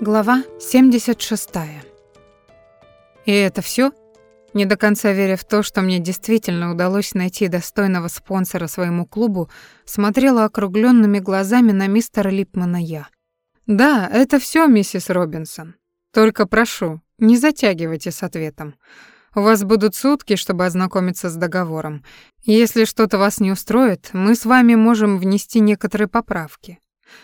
Глава 76. И это все? Не до конца веря в то, что мне действительно удалось найти достойного спонсора своему клубу, смотрела округленными глазами на мистера Липмана я. Да, это все, миссис Робинсон. Только прошу, не затягивайте с ответом. У вас будут сутки, чтобы ознакомиться с договором. Если что-то вас не устроит, мы с вами можем внести некоторые поправки.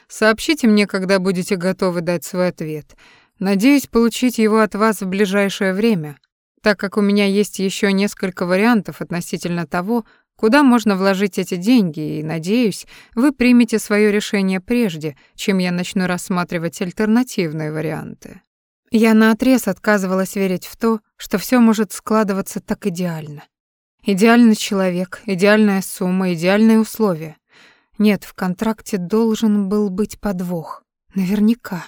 Сообщите мне, когда будете готовы дать свой ответ. Надеюсь получить его от вас в ближайшее время, так как у меня есть еще несколько вариантов относительно того, куда можно вложить эти деньги, и, надеюсь, вы примете свое решение прежде, чем я начну рассматривать альтернативные варианты. Я наотрез отказывалась верить в то, что все может складываться так идеально. Идеальный человек, идеальная сумма, идеальные условия. Нет, в контракте должен был быть подвох. Наверняка.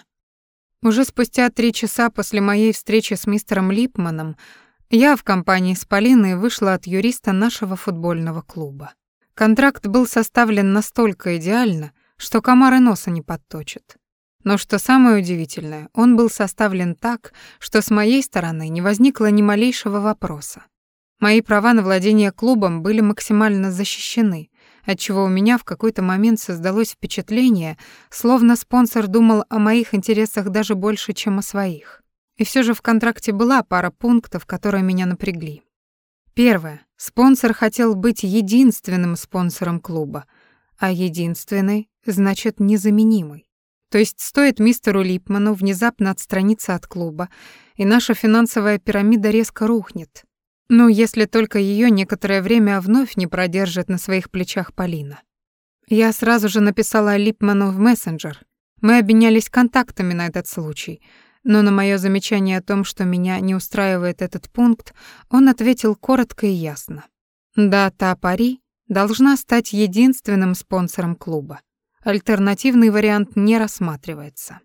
Уже спустя три часа после моей встречи с мистером Липманом я в компании с Полиной вышла от юриста нашего футбольного клуба. Контракт был составлен настолько идеально, что комар и носа не подточит. Но что самое удивительное, он был составлен так, что с моей стороны не возникло ни малейшего вопроса. Мои права на владение клубом были максимально защищены, отчего у меня в какой-то момент создалось впечатление, словно спонсор думал о моих интересах даже больше, чем о своих. И все же в контракте была пара пунктов, которые меня напрягли. Первое. Спонсор хотел быть единственным спонсором клуба, а единственный значит незаменимый. То есть стоит мистеру Липману внезапно отстраниться от клуба, и наша финансовая пирамида резко рухнет, ну, если только ее некоторое время вновь не продержит на своих плечах Полина. Я сразу же написала Липману в мессенджер. Мы обменялись контактами на этот случай, но на мое замечание о том, что меня не устраивает этот пункт, он ответил коротко и ясно. Дата пари должна стать единственным спонсором клуба. Альтернативный вариант не рассматривается.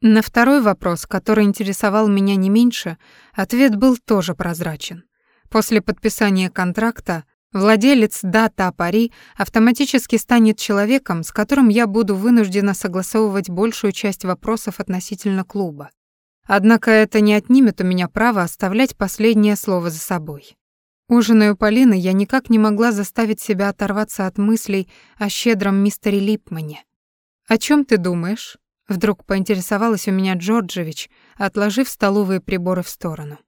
На второй вопрос, который интересовал меня не меньше, ответ был тоже прозрачен. После подписания контракта владелец дата пари автоматически станет человеком, с которым я буду вынуждена согласовывать большую часть вопросов относительно клуба. Однако это не отнимет у меня права оставлять последнее слово за собой. Ужиная у Полины, я никак не могла заставить себя оторваться от мыслей о щедром мистере Липмане. «О чем ты думаешь?» Вдруг поинтересовалась у меня Джорджевич, отложив столовые приборы в сторону.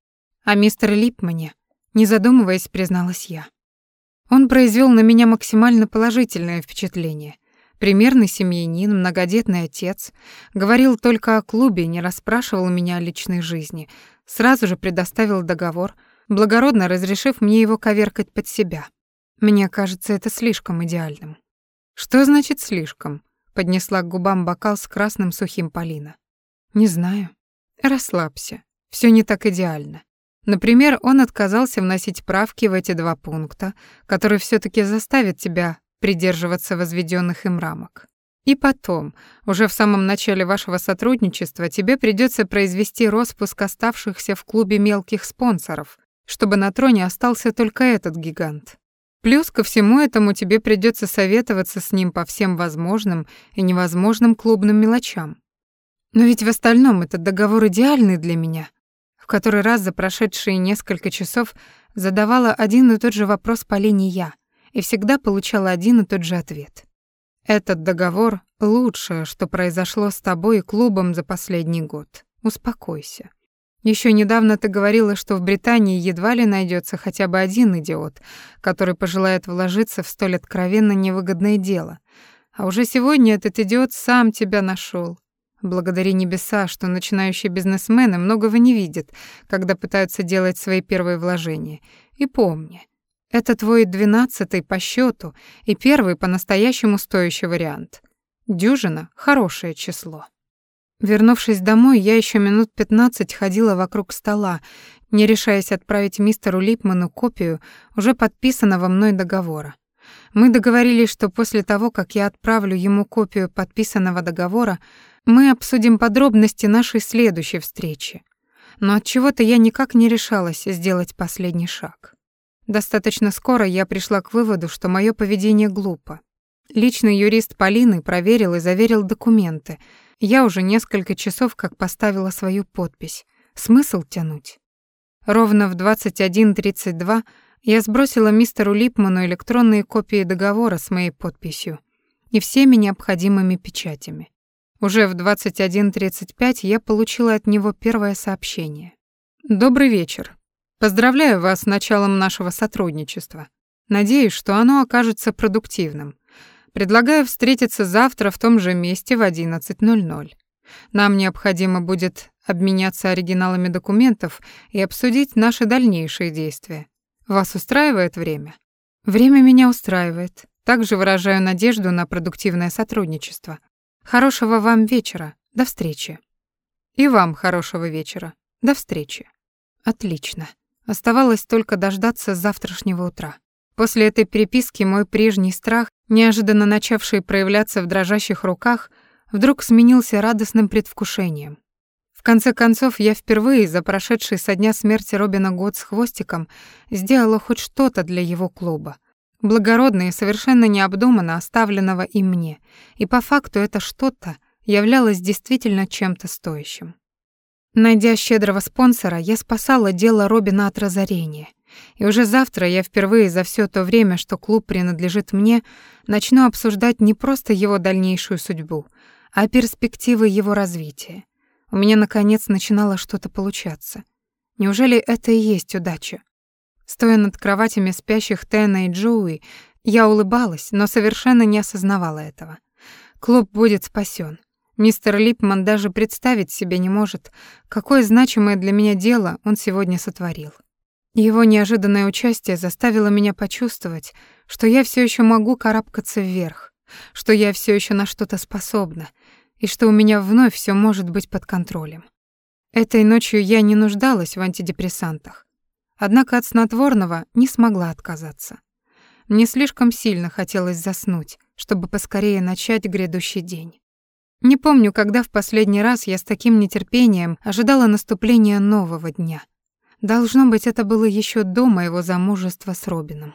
«О мистере Липмане», не задумываясь, призналась я. Он произвел на меня максимально положительное впечатление. Примерный семьянин, многодетный отец, говорил только о клубе, не расспрашивал меня о личной жизни, сразу же предоставил договор, благородно разрешив мне его коверкать под себя. Мне кажется, это слишком идеальным. Что значит слишком? поднесла к губам бокал с красным сухим Полина. Не знаю. Расслабься. Все не так идеально. Например, он отказался вносить правки в эти два пункта, которые все таки заставят тебя придерживаться возведенных им рамок. И потом, уже в самом начале вашего сотрудничества тебе придется произвести распуск оставшихся в клубе мелких спонсоров, чтобы на троне остался только этот гигант. Плюс ко всему этому тебе придется советоваться с ним по всем возможным и невозможным клубным мелочам. Но ведь в остальном этот договор идеальный для меня — который раз за прошедшие несколько часов задавала один и тот же вопрос Полине я и всегда получала один и тот же ответ. «Этот договор — лучшее, что произошло с тобой и клубом за последний год. Успокойся. Еще недавно ты говорила, что в Британии едва ли найдется хотя бы один идиот, который пожелает вложиться в столь откровенно невыгодное дело. А уже сегодня этот идиот сам тебя нашел, Благодари небеса, что начинающие бизнесмены многого не видят, когда пытаются делать свои первые вложения. И помни, это твой двенадцатый по счету и первый по-настоящему стоящий вариант. Дюжина — хорошее число. Вернувшись домой, я еще минут пятнадцать ходила вокруг стола, не решаясь отправить мистеру Липману копию уже подписанного мной договора. Мы договорились, что после того, как я отправлю ему копию подписанного договора, мы обсудим подробности нашей следующей встречи. Но от чего-то я никак не решалась сделать последний шаг. Достаточно скоро я пришла к выводу, что мое поведение глупо. Личный юрист Полины проверил и заверил документы, Я уже несколько часов как поставила свою подпись. Смысл тянуть? Ровно в 21.32 я сбросила мистеру Липману электронные копии договора с моей подписью и всеми необходимыми печатями. Уже в 21.35 я получила от него первое сообщение. «Добрый вечер. Поздравляю вас с началом нашего сотрудничества. Надеюсь, что оно окажется продуктивным. Предлагаю встретиться завтра в том же месте в 11.00. Нам необходимо будет обменяться оригиналами документов и обсудить наши дальнейшие действия. Вас устраивает время? Время меня устраивает. Также выражаю надежду на продуктивное сотрудничество. Хорошего вам вечера. До встречи. И вам хорошего вечера. До встречи. Отлично. Оставалось только дождаться завтрашнего утра. После этой переписки мой прежний страх, неожиданно начавший проявляться в дрожащих руках, вдруг сменился радостным предвкушением. В конце концов, я впервые за прошедший со дня смерти Робина год с хвостиком сделала хоть что-то для его клуба. Благородно и совершенно необдуманно оставленного им мне. И по факту это что-то являлось действительно чем-то стоящим. Найдя щедрого спонсора, я спасала дело Робина от разорения. И уже завтра я впервые за все то время, что клуб принадлежит мне, начну обсуждать не просто его дальнейшую судьбу, а перспективы его развития. У меня, наконец, начинало что-то получаться. Неужели это и есть удача? Стоя над кроватями спящих Тэна и Джоуи, я улыбалась, но совершенно не осознавала этого. Клуб будет спасен. Мистер Липман даже представить себе не может, какое значимое для меня дело он сегодня сотворил. Его неожиданное участие заставило меня почувствовать, что я все еще могу карабкаться вверх, что я все еще на что-то способна, и что у меня вновь все может быть под контролем. Этой ночью я не нуждалась в антидепрессантах. Однако от снотворного не смогла отказаться. Мне слишком сильно хотелось заснуть, чтобы поскорее начать грядущий день. Не помню, когда в последний раз я с таким нетерпением ожидала наступления нового дня. Должно быть, это было еще до моего замужества с Робином.